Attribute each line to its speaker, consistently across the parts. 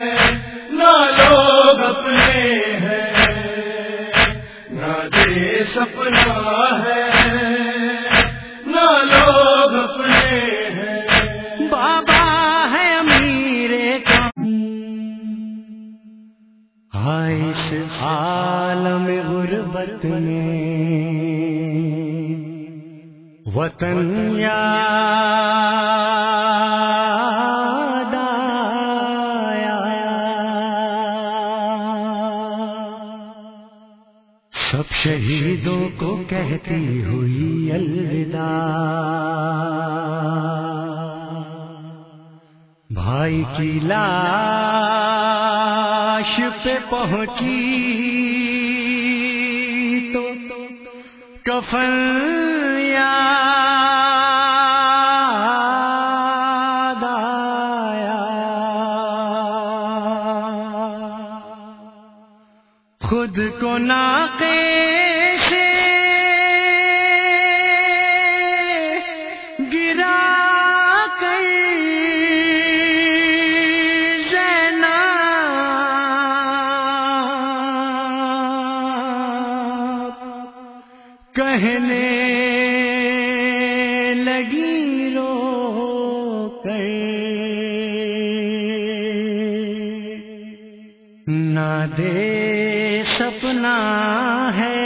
Speaker 1: نہ لوگ اپنے ہیں نہ ہے نہ لوگ اپنے ہیں۔
Speaker 2: بابا ہے امیر اس عالم غربت میں وطن یاد سب شہیدوں کو کہتی ہوئی الوداع۔ بھائی کی لاش پہ پہنچی تو کفن یا خود کو ناقے سے گرا کر زینب کہنے لگی رو کر نہ دے۔
Speaker 1: اپنا ہے۔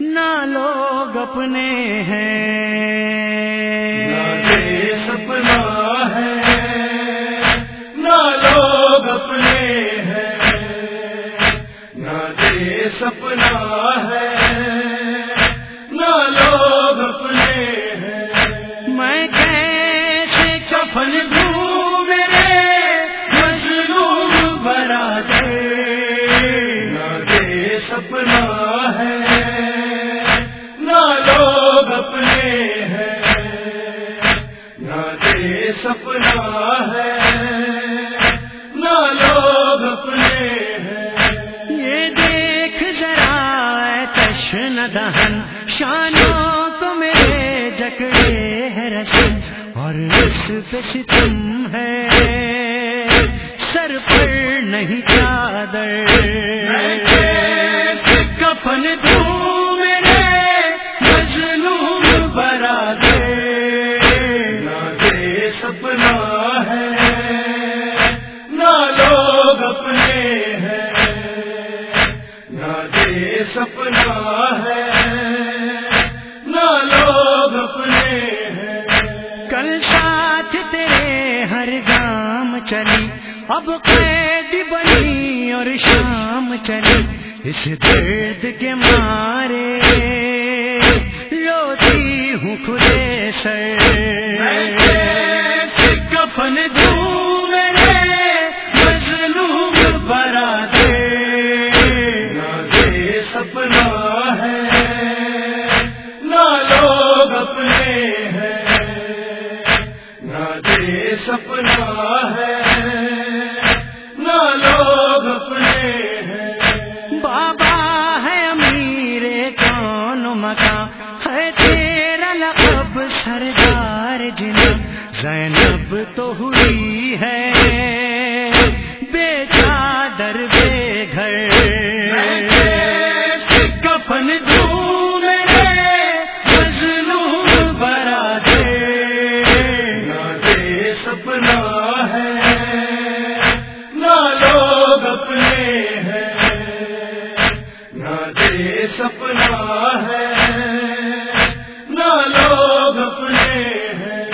Speaker 1: نہ لوگ اپنے ہیں۔ سپنا ہے۔ نہ لوگ اپنے ہیں۔ نہ دیش اپنا ہے۔
Speaker 2: ستم ہے۔ سر پر نہیں چادر۔
Speaker 1: کفن دوں میرے مظلوم برادر۔ نہ دیش اپنا ہے نہ لوگ اپنے ہیں۔ نہ دیش اپنا
Speaker 2: اس درد کے مارے روتی ہوں خدے سے
Speaker 1: کفن دوں میرے مظلوم برا دے سپنا اپنا ہے، نہ لوگ اپنے ہیں۔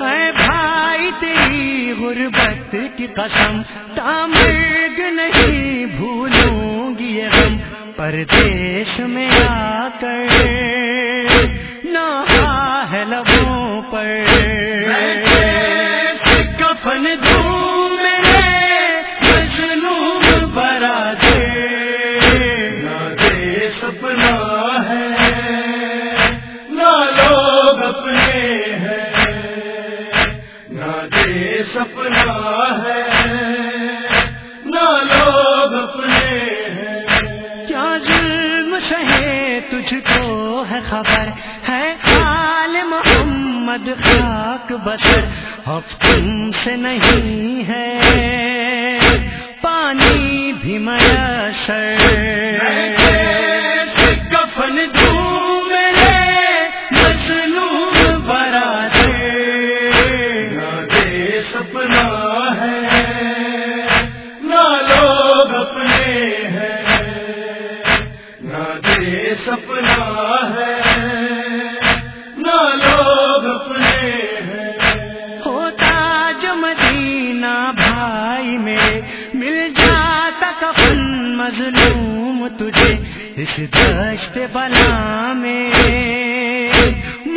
Speaker 2: اے بھائی، تیری غربت کی قسم تامرگ نہیں بھولوں گی یہ غم۔ پردیش میں آ کر، نہا ہے لبوں پر۔
Speaker 1: ہے
Speaker 2: خبر ہے حال محمد خاک بسر اب تم سے نہیں ہے، پانی بھی میسر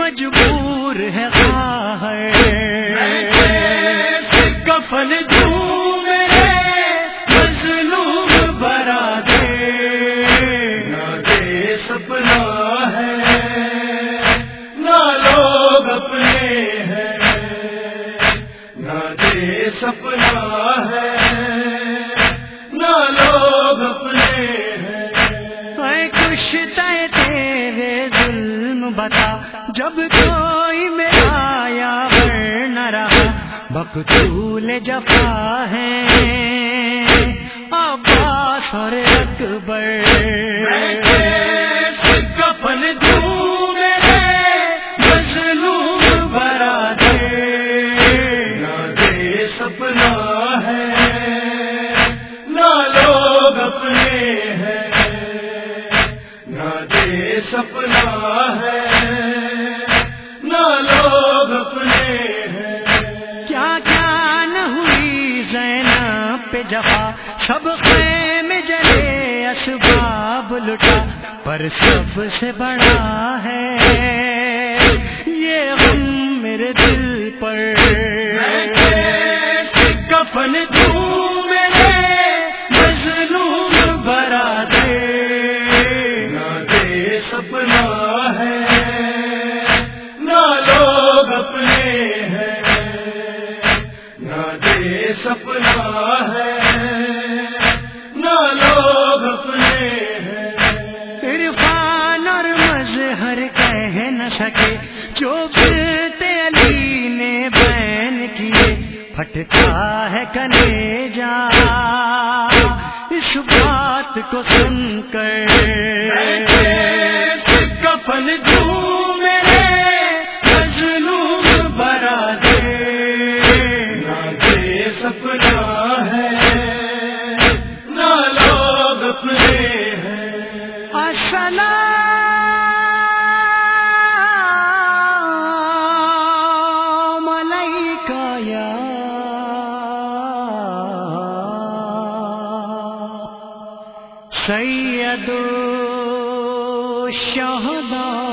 Speaker 2: مجبور ہے
Speaker 1: کفن
Speaker 2: جو کوئی میں آیا نہ رہا۔ بکتول جفا ہے۔ عباس اور اکبر۔
Speaker 1: کفن دوں۔
Speaker 2: سب خیم جلے اسباب لٹا، پر سب سے بڑا ہے یہ غم میرے دل پر۔
Speaker 1: کفن تو میرے مظلوم برا دے۔ نہ سپنا ہے، نہ لوگ اپنے ہیں۔ نہ دے سپنا ہے
Speaker 2: پھٹتا ہے کنے جا اس بات کو سن کر کپل جو سید شہدا